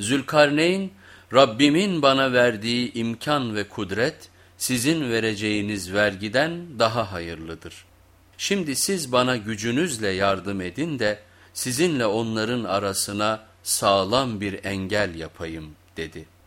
Zülkarneyn, Rabbimin bana verdiği imkan ve kudret sizin vereceğiniz vergiden daha hayırlıdır. Şimdi siz bana gücünüzle yardım edin de sizinle onların arasına sağlam bir engel yapayım dedi.''